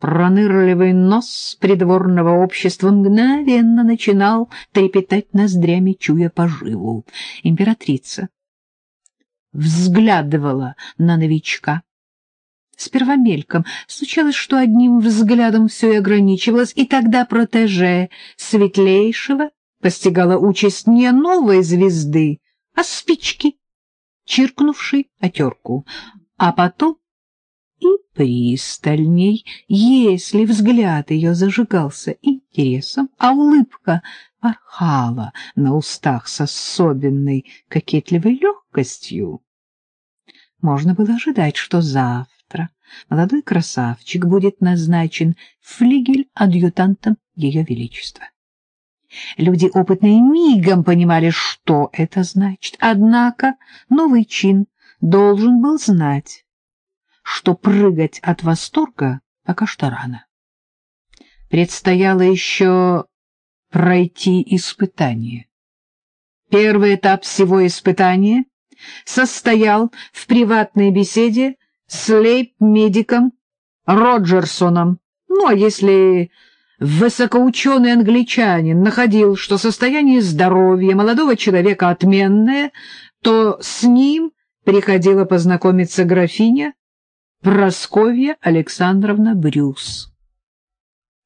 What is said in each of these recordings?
Пронырливый нос придворного общества мгновенно начинал трепетать ноздрями, чуя поживу. Императрица взглядывала на новичка. Сперва мельком случалось, что одним взглядом все и ограничивалось, и тогда протеже светлейшего постигала участь не новой звезды, а спички, чиркнувшей отерку, а потом и пристальней, если взгляд ее зажигался интересом, а улыбка порхала на устах с особенной кокетливой легкостью. Можно было ожидать, что завтра молодой красавчик будет назначен флигель-адъютантом Ее Величества. Люди опытные мигом понимали, что это значит, однако новый чин должен был знать, что прыгать от восторга пока что рано. Предстояло еще пройти испытание. Первый этап всего испытания состоял в приватной беседе с лейб-медиком Роджерсоном. Ну, а если высокоученый англичанин находил, что состояние здоровья молодого человека отменное, то с ним приходила познакомиться графиня Просковья Александровна Брюс.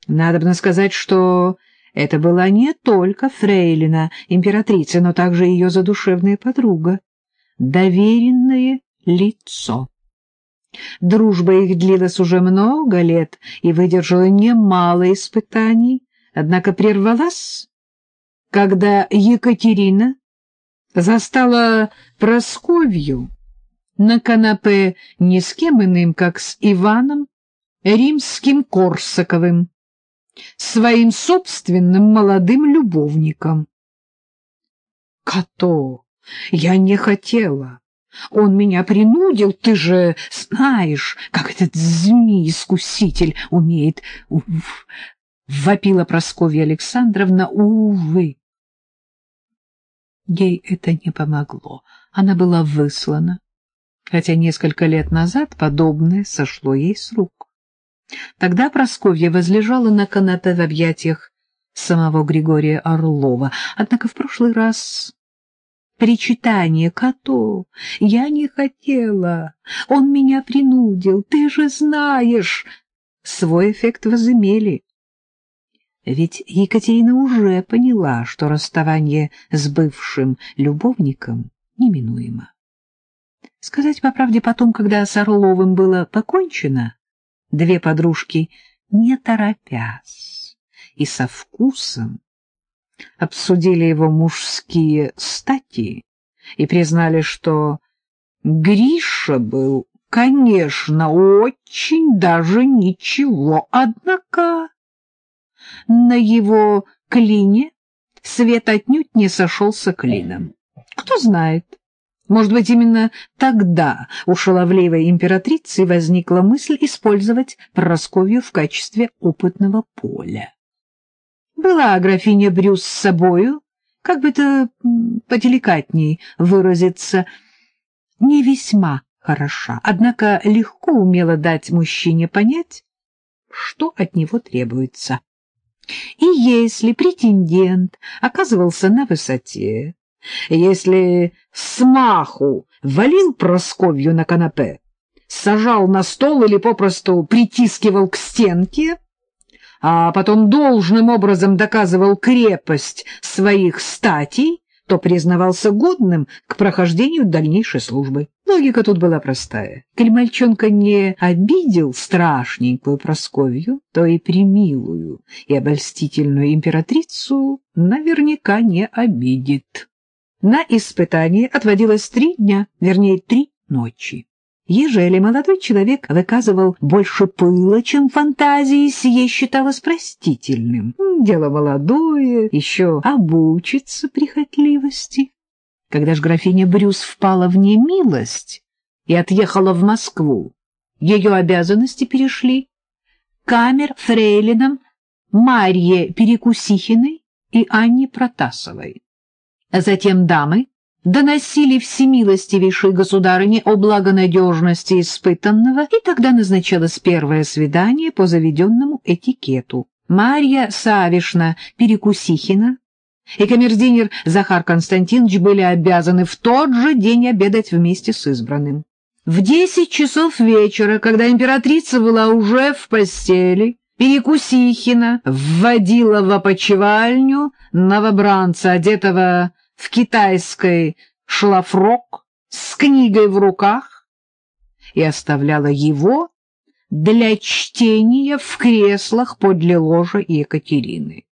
Надобно сказать, что это была не только фрейлина императрицы, но также ее задушевная подруга, доверенное лицо. Дружба их длилась уже много лет и выдержала немало испытаний, однако прервалась, когда Екатерина застала Просковью на канапе не с кем иным, как с Иваном Римским Корсаковым, своим собственным молодым любовником. «Като, я не хотела. Он меня принудил, ты же знаешь, как этот змей-искуситель умеет...» Уф, вопила Прасковья Александровна, увы. Ей это не помогло. Она была выслана хотя несколько лет назад подобное сошло ей с рук. Тогда Просковья возлежала на канапе в объятиях самого Григория Орлова, однако в прошлый раз причитание коту «Я не хотела, он меня принудил, ты же знаешь!» свой эффект возымели. Ведь Екатерина уже поняла, что расставание с бывшим любовником неминуемо. Сказать по правде потом, когда с Орловым было покончено, две подружки, не торопясь и со вкусом, обсудили его мужские стати и признали, что Гриша был, конечно, очень даже ничего, однако на его клине свет отнюдь не сошелся клином. Кто знает, может быть, именно тогда у шаловливой императрицы возникла мысль использовать Просковью в качестве опытного поля. Была графиня Брюс с собою, как бы это поделикатней выразиться, не весьма хороша, однако легко умела дать мужчине понять, что от него требуется. И если претендент оказывался на высоте, если смаху валил Просковью на канапе, сажал на стол или попросту притискивал к стенке, а потом должным образом доказывал крепость своих статей, то признавался годным к прохождению дальнейшей службы. Логика тут была простая. Коль мальчонка не обидел страшненькую Просковью, то и примилую и обольстительную императрицу наверняка не обидит. На испытание отводилось три дня, вернее, три ночи. Ежели молодой человек выказывал больше пыла, чем фантазии, сие считалось простительным. Дело молодое, еще обучится прихотливости. Когда ж графиня Брюс впала в немилость и отъехала в Москву, ее обязанности перешли камер фрейлинам Марье Перекусихиной и Анне Протасовой. А затем дамы доносили всемилостивейшей государыне о благонадежности испытанного, и тогда назначалось первое свидание по заведенному этикету. Марья Савишна Перекусихина и камердинер Захар Константинович были обязаны в тот же день обедать вместе с избранным. В десять часов вечера, когда императрица была уже в постели, Перекусихина вводила в опочивальню новобранца, одетого в китайской шлафрок с книгой в руках, и оставляла его для чтения в креслах подле ложа Екатерины.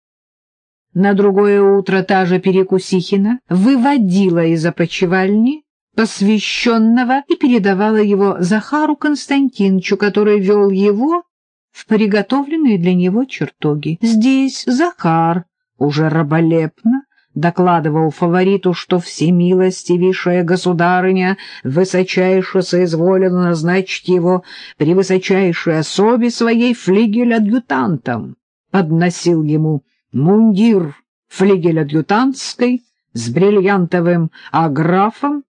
На другое утро та же Перекусихина выводила из опочивальни посвященного и передавала его Захару Константиновичу, который вел его в приготовленные для него чертоги. Здесь Захар уже раболепно докладывал фавориту, что всемилостивейшая государыня высочайше соизволила назначить его при высочайшей особе своей флигель-адъютантом. Подносил ему мундир флигель-адъютантской с бриллиантовым аграфом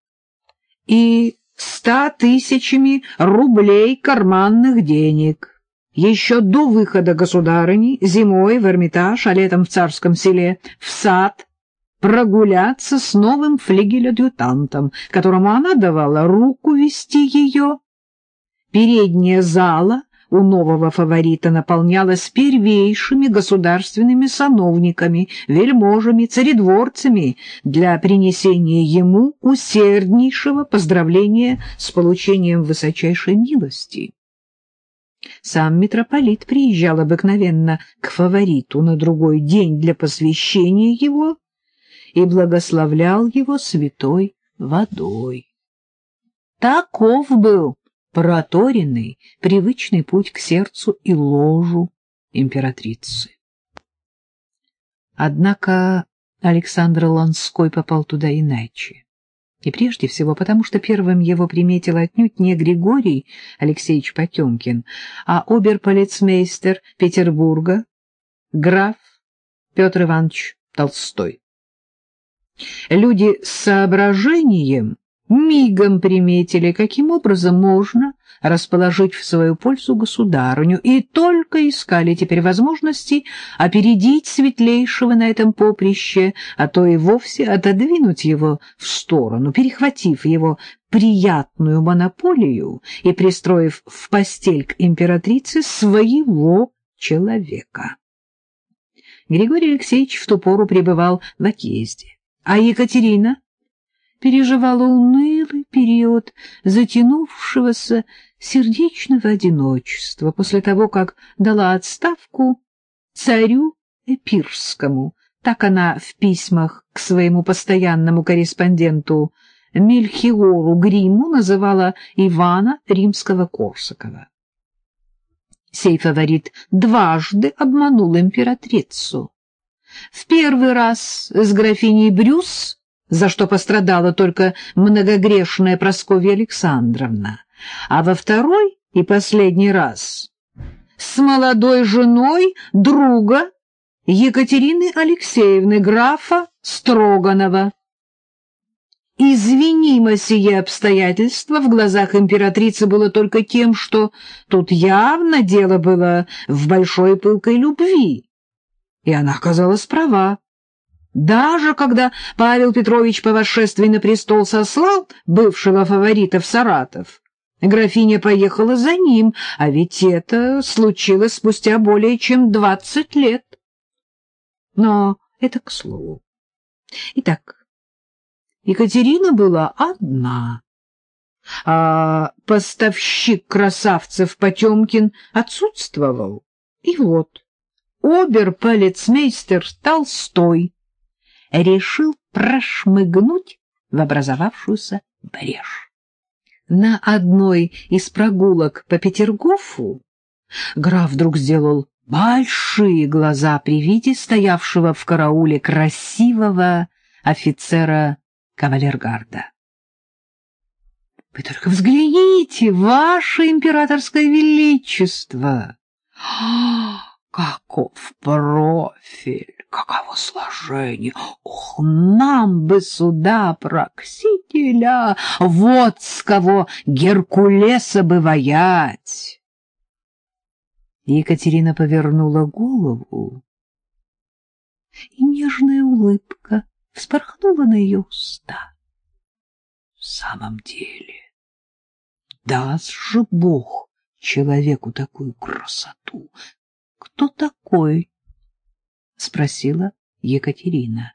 и ста тысячами рублей карманных денег. Еще до выхода государыни зимой в Эрмитаж, а летом в Царском селе, в сад, прогуляться с новым флигель-адъютантом, которому она давала руку вести ее. Передняя зала у нового фаворита наполнялась первейшими государственными сановниками, вельможами, царедворцами для принесения ему усерднейшего поздравления с получением высочайшей милости. Сам митрополит приезжал обыкновенно к фавориту на другой день для посвящения его и благословлял его святой водой. Таков был проторенный, привычный путь к сердцу и ложу императрицы. Однако Александр Ланской попал туда иначе. И прежде всего потому, что первым его приметил отнюдь не Григорий Алексеевич Потемкин, а оберполицмейстер Петербурга, граф Петр Иванович Толстой. Люди с соображением мигом приметили, каким образом можно расположить в свою пользу государыню, и только искали теперь возможности опередить светлейшего на этом поприще, а то и вовсе отодвинуть его в сторону, перехватив его приятную монополию и пристроив в постель к императрице своего человека. Григорий Алексеевич в ту пору пребывал в отъезде, а Екатерина переживала унылый период затянувшегося сердечного одиночества после того, как дала отставку царю Эпирскому. Так она в письмах к своему постоянному корреспонденту Мельхиору Гриму называла Ивана Римского-Корсакова. Сей фаворит дважды обманул императрицу. В первый раз с графиней Брюс за что пострадала только многогрешная Прасковья Александровна, а во второй и последний раз с молодой женой друга Екатерины Алексеевны, графа Строганова. Извинимо сие обстоятельство в глазах императрицы было только тем, что тут явно дело было в большой пылкой любви, и она оказалась права. Даже когда Павел Петрович по восшествии на престол сослал бывшего фаворита в Саратов, графиня поехала за ним, а ведь это случилось спустя более чем двадцать лет. Но это к слову. Итак, Екатерина была одна, а поставщик красавцев Потемкин отсутствовал. И вот обер-полицмейстер Толстой решил прошмыгнуть в образовавшуюся брешь. На одной из прогулок по Петергофу граф вдруг сделал большие глаза при виде стоявшего в карауле красивого офицера кавалергарда. — Вы только взгляните, ваше императорское величество! Каков профиль! каково сложение! Ох, нам бы сюда проксителя, вот с кого Геркулеса бы воять! Екатерина повернула голову, и нежная улыбка вспорхнула на ее уста. В самом деле, даст же Бог человеку такую красоту. Кто такой? — спросила Екатерина.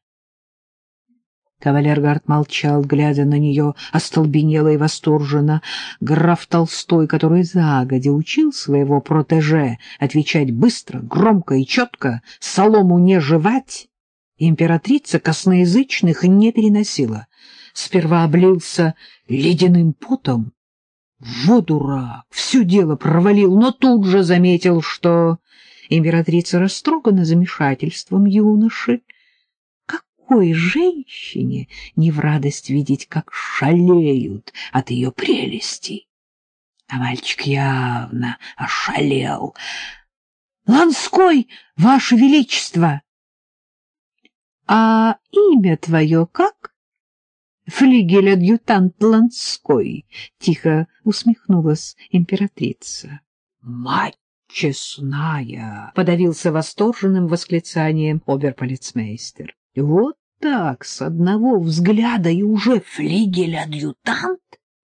Кавалергард молчал, глядя на нее, остолбенело и восторженно. Граф Толстой, который загодя учил своего протеже отвечать быстро, громко и четко, солому не жевать, императрица косноязычных не переносила. Сперва облился ледяным потом. Вот дурак, все дело провалил, но тут же заметил, что императрица растрогана замешательством юноши, какой женщине не в радость видеть, как шалеют от ее прелестей? А мальчик явно ошалел. — Ланской, ваше величество! — А имя твое как? — Флигель-адъютант Ланской, — тихо усмехнулась императрица. — Мать честная! — подавился восторженным восклицанием оберполицмейстер. Вот так, с одного взгляда и уже флигель-адъютант?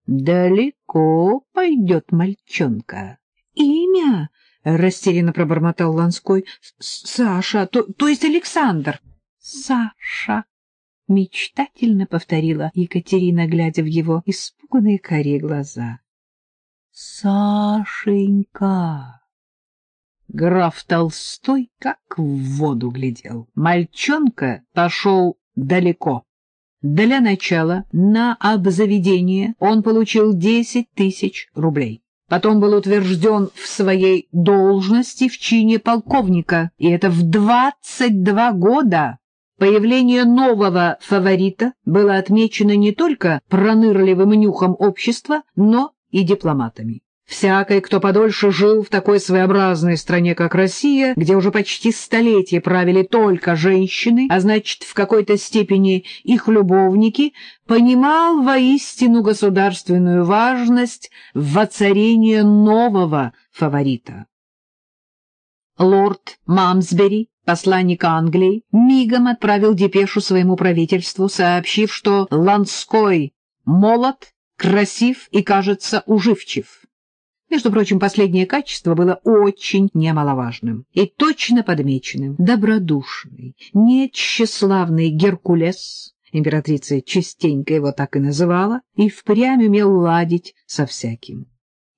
Далеко пойдет мальчонка. Имя? — растерянно пробормотал Ланской. — Саша, то, то есть Александр. — Саша, — мечтательно повторила Екатерина, глядя в его испуганные карие глаза. — Сашенька! Граф Толстой как в воду глядел. Мальчонка пошел далеко. Для начала на обзаведение он получил десять тысяч рублей. Потом был утвержден в своей должности в чине полковника, и это в двадцать два года. Появление нового фаворита было отмечено не только пронырливым нюхом общества, но и дипломатами. Всякий, кто подольше жил в такой своеобразной стране, как Россия, где уже почти столетие правили только женщины, а значит, в какой-то степени их любовники, понимал воистину государственную важность воцарения нового фаворита. Лорд Мамсбери, посланник Англии, мигом отправил депешу своему правительству, сообщив, что Ланской молод, красив и, кажется, уживчив. Между прочим, последнее качество было очень немаловажным и точно подмеченным. Добродушный, нечеславный Геркулес, императрица частенько его так и называла, и впрямь умел ладить со всяким.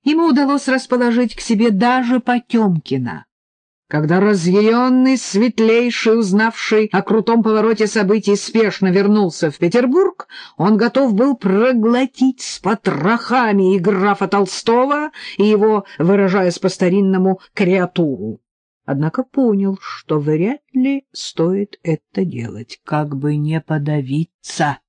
Ему удалось расположить к себе даже Потемкина, когда разъяренный, светлейший, узнавший о крутом повороте событий, спешно вернулся в Петербург, он готов был проглотить с потрохами и графа Толстого, и его, выражаясь по-старинному, креатуру. Однако понял, что вряд ли стоит это делать, как бы не подавиться.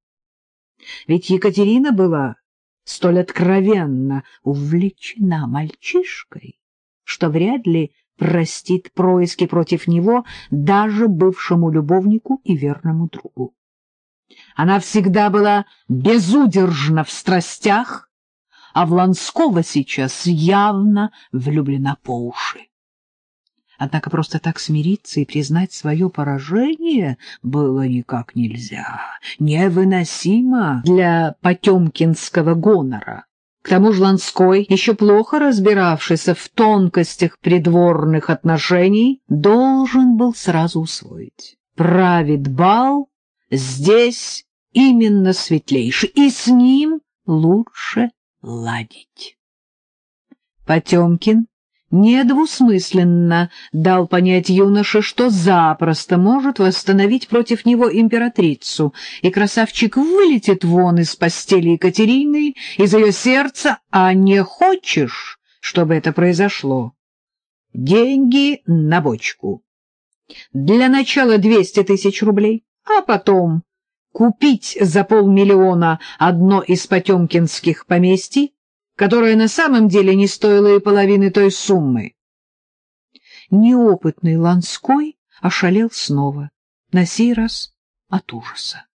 Ведь Екатерина была столь откровенно увлечена мальчишкой, что вряд ли простит происки против него даже бывшему любовнику и верному другу. Она всегда была безудержна в страстях, а в Ланского сейчас явно влюблена по уши. Однако просто так смириться и признать свое поражение было никак нельзя, невыносимо для потемкинского гонора. К тому же Ланской, еще плохо разбиравшийся в тонкостях придворных отношений, должен был сразу усвоить. Правит бал здесь именно светлейший, и с ним лучше ладить. Потемкин недвусмысленно дал понять юноше, что запросто может восстановить против него императрицу, и красавчик вылетит вон из постели Екатерины, из ее сердца, а не хочешь, чтобы это произошло. Деньги на бочку. Для начала двести тысяч рублей, а потом купить за полмиллиона одно из потемкинских поместий, которая на самом деле не стоила и половины той суммы. Неопытный Ланской ошалел снова. на сей раз от ужаса.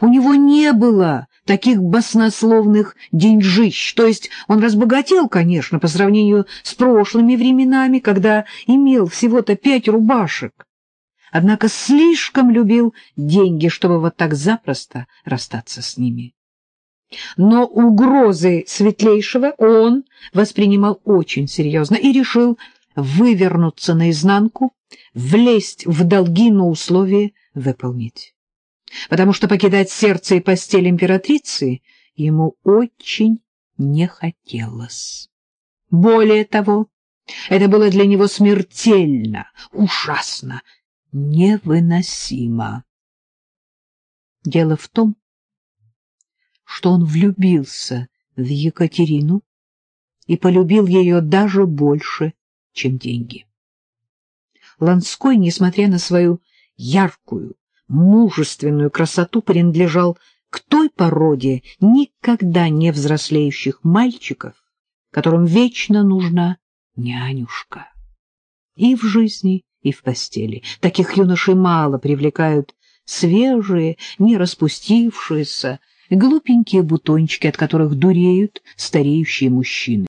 У него не было таких баснословных деньжищ, то есть он разбогател, конечно, по сравнению с прошлыми временами, когда имел всего-то пять рубашек, однако слишком любил деньги, чтобы вот так запросто расстаться с ними. Но угрозы светлейшего он воспринимал очень серьезно и решил вывернуться наизнанку, влезть в долги, но условия выполнить. Потому что покидать сердце и постель императрицы ему очень не хотелось. Более того, это было для него смертельно, ужасно, невыносимо. Дело в том, что он влюбился в Екатерину и полюбил ее даже больше, чем деньги. Ланской, несмотря на свою яркую, мужественную красоту, принадлежал к той породе никогда не взрослеющих мальчиков, которым вечно нужна нянюшка. И в жизни, и в постели. Таких юношей мало привлекают свежие, не распустившиеся, глупенькие бутончики, от которых дуреют стареющие мужчины.